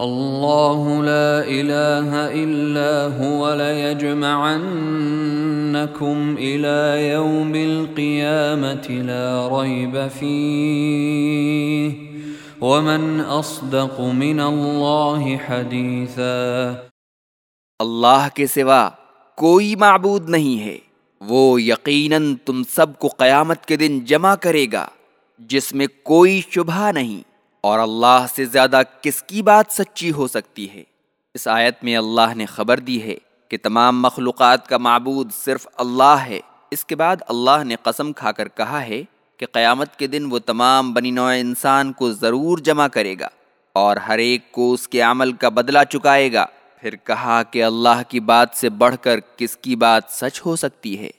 الله لا إله إلا هو ليجمعنكم إلى يوم القيامة لا ريب فيه ومن أصدق من الله حديثا الله کے سوا کوئی معبود نہیں ہے۔ وہ یقیناً تم سب کو قیامت کے دن جمع کرے گا جس میں کوئی شبہ نہیں۔ اور اللہ سے زیادہ کس کی بات سچی ہو سکتی ہے؟ اس آیت میں اللہ نے خبر دی ہے کہ تمام مخلوقات کا معبود صرف اللہ ہے۔ اس کے بعد اللہ نے قسم کھا کر کہا ہے کہ قیامت کے دن وہ تمام بنی نوع انسان کو ضرور جمع کرے گا اور ہر ایک کو اس کے عمل کا بدلہ چکائے گا۔ پھر کہا کہ اللہ کی بات سے بڑھ کر کس کی بات سچ ہو سکتی ہے؟